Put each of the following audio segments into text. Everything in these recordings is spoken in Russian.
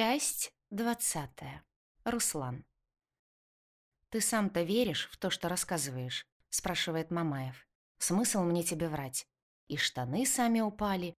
Часть двадцатая. Руслан. «Ты сам-то веришь в то, что рассказываешь?» — спрашивает Мамаев. «Смысл мне тебе врать? И штаны сами упали?»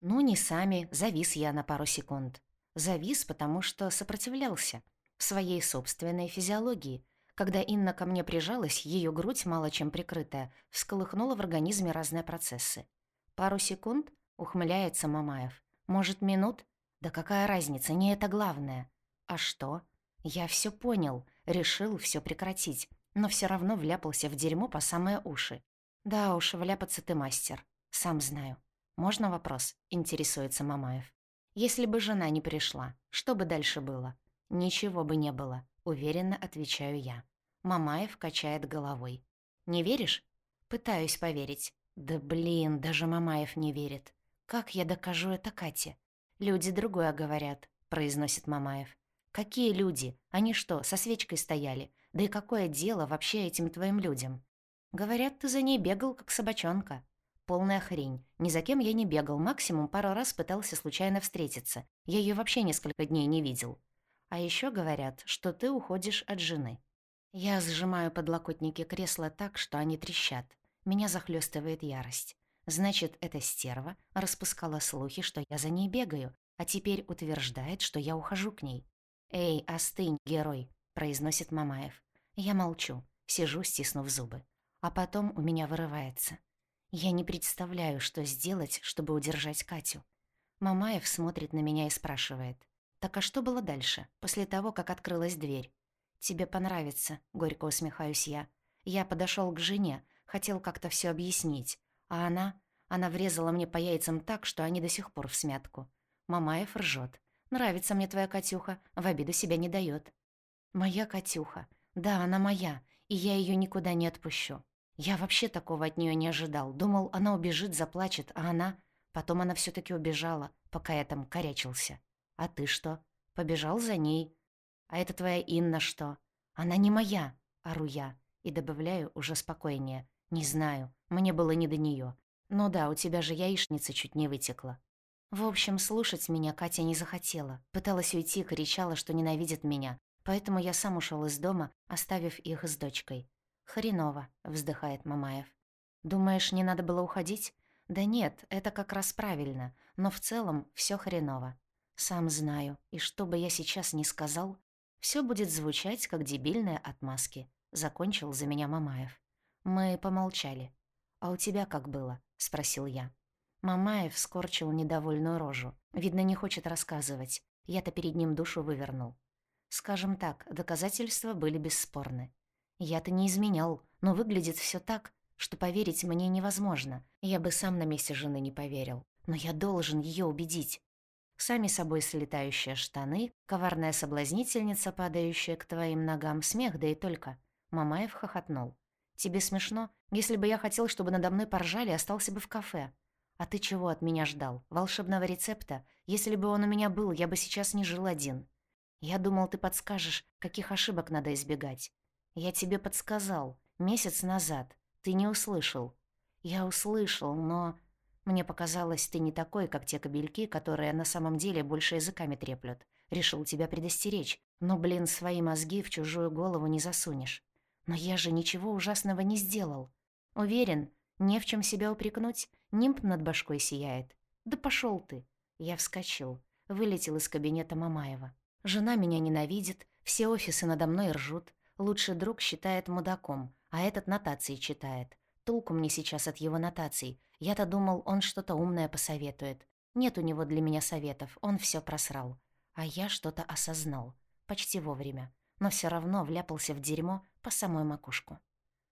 «Ну, не сами, завис я на пару секунд. Завис, потому что сопротивлялся. Своей собственной физиологии. Когда Инна ко мне прижалась, ее грудь, мало чем прикрытая, всколыхнула в организме разные процессы. Пару секунд?» — ухмыляется Мамаев. «Может, минут?» Да какая разница, не это главное. А что? Я все понял, решил все прекратить, но все равно вляпался в дерьмо по самые уши. Да уж, вляпаться ты мастер. Сам знаю. Можно вопрос? Интересуется Мамаев. Если бы жена не пришла, что бы дальше было? Ничего бы не было, уверенно отвечаю я. Мамаев качает головой. Не веришь? Пытаюсь поверить. Да блин, даже Мамаев не верит. Как я докажу это Кате? «Люди другое говорят», — произносит Мамаев. «Какие люди? Они что, со свечкой стояли? Да и какое дело вообще этим твоим людям?» «Говорят, ты за ней бегал, как собачонка». «Полная хрень. Ни за кем я не бегал, максимум пару раз пытался случайно встретиться. Я ее вообще несколько дней не видел. А еще говорят, что ты уходишь от жены». Я сжимаю подлокотники кресла так, что они трещат. Меня захлестывает ярость. Значит, эта стерва распускала слухи, что я за ней бегаю, а теперь утверждает, что я ухожу к ней. «Эй, остынь, герой», — произносит Мамаев. Я молчу, сижу, стиснув зубы. А потом у меня вырывается. Я не представляю, что сделать, чтобы удержать Катю. Мамаев смотрит на меня и спрашивает. «Так а что было дальше, после того, как открылась дверь?» «Тебе понравится», — горько усмехаюсь я. Я подошел к жене, хотел как-то все объяснить, а она... Она врезала мне по яйцам так, что они до сих пор в смятку. Мамаев ржет. «Нравится мне твоя Катюха, в обиду себя не дает. «Моя Катюха. Да, она моя, и я ее никуда не отпущу. Я вообще такого от нее не ожидал. Думал, она убежит, заплачет, а она... Потом она все таки убежала, пока я там корячился. А ты что? Побежал за ней? А это твоя Инна что? Она не моя, ору я. И добавляю уже спокойнее. Не знаю, мне было не до нее. Ну да, у тебя же яичница чуть не вытекла. В общем, слушать меня Катя не захотела. Пыталась уйти, кричала, что ненавидит меня. Поэтому я сам ушел из дома, оставив их с дочкой. «Хреново», — вздыхает Мамаев. «Думаешь, не надо было уходить?» «Да нет, это как раз правильно, но в целом все хреново. Сам знаю, и что бы я сейчас ни сказал, все будет звучать, как дебильные отмазки», — закончил за меня Мамаев. Мы помолчали. «А у тебя как было?» — спросил я. Мамаев скорчил недовольную рожу. Видно, не хочет рассказывать. Я-то перед ним душу вывернул. Скажем так, доказательства были бесспорны. Я-то не изменял, но выглядит все так, что поверить мне невозможно. Я бы сам на месте жены не поверил. Но я должен ее убедить. Сами собой слетающие штаны, коварная соблазнительница, падающая к твоим ногам, смех, да и только. Мамаев хохотнул. Тебе смешно? Если бы я хотел, чтобы надо мной поржали, остался бы в кафе. А ты чего от меня ждал? Волшебного рецепта? Если бы он у меня был, я бы сейчас не жил один. Я думал, ты подскажешь, каких ошибок надо избегать. Я тебе подсказал. Месяц назад. Ты не услышал. Я услышал, но... Мне показалось, ты не такой, как те кобельки, которые на самом деле больше языками треплют. Решил тебя предостеречь. Но, блин, свои мозги в чужую голову не засунешь. Но я же ничего ужасного не сделал. Уверен, не в чем себя упрекнуть, нимб над башкой сияет. Да пошел ты. Я вскочил, вылетел из кабинета Мамаева. Жена меня ненавидит, все офисы надо мной ржут. Лучший друг считает мудаком, а этот нотации читает. Толку мне сейчас от его нотаций. Я-то думал, он что-то умное посоветует. Нет у него для меня советов, он все просрал. А я что-то осознал. Почти вовремя но все равно вляпался в дерьмо по самой макушку.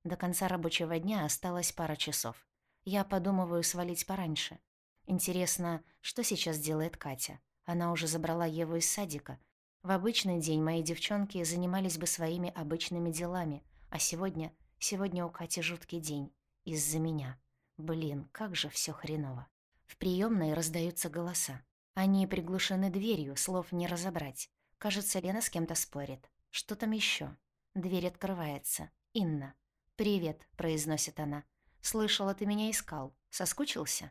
До конца рабочего дня осталось пара часов. Я подумываю свалить пораньше. Интересно, что сейчас делает Катя? Она уже забрала Еву из садика. В обычный день мои девчонки занимались бы своими обычными делами, а сегодня... Сегодня у Кати жуткий день. Из-за меня. Блин, как же все хреново. В приемной раздаются голоса. Они приглушены дверью, слов не разобрать. Кажется, Лена с кем-то спорит. Что там еще? Дверь открывается. Инна. «Привет», — произносит она. «Слышала, ты меня искал. Соскучился?»